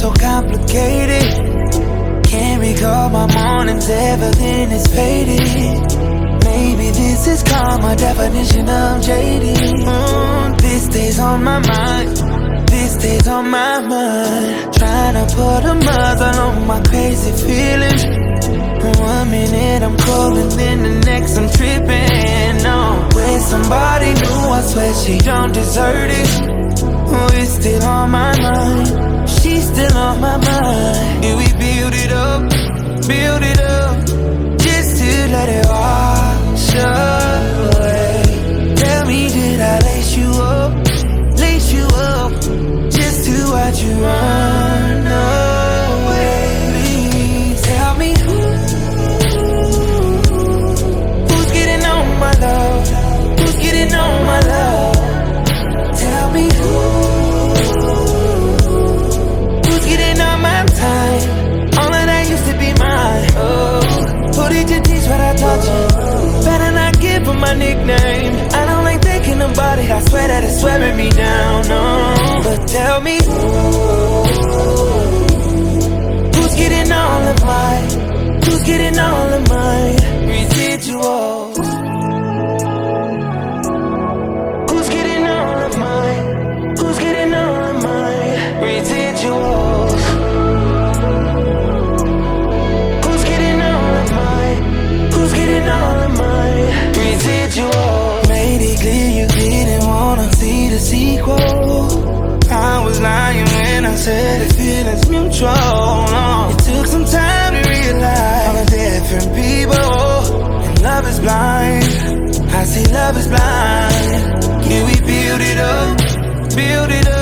so complicated. Can't recall my mornings ever been as faded. Maybe this is karma, definition of jaded. Mm, this stays on my mind. This stays on my mind. Trying to put a muzzle on my crazy feelings. One minute I'm and then the next I'm tripping. No, when somebody new, I swear she don't deserve it. It's still on my mind. Still on my mind. Yeah, we build it up, build it up, just to let it wash away. Tell me, did I lace you up, lace you up, just to watch you run did you teach what I taught you? Better not give him my nickname. I don't like thinking about it. I swear that it's wearing me down. No, but tell me who's getting all of mine? Who's getting all of mine? Residuals. Said the feelings mutual. No, it took some time to realize all the different people. And love is blind. I see love is blind. Can we build it up? Build it up.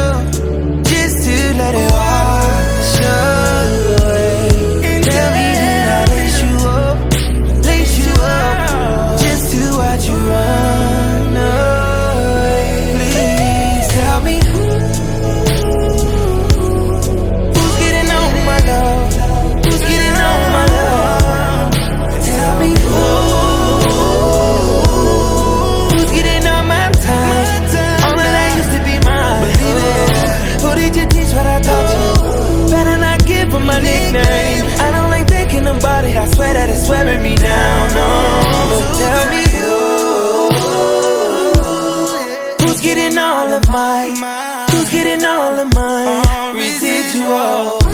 Wearing me down. No, but tell me who. Who's getting all of my Who's getting all of mine? Residual.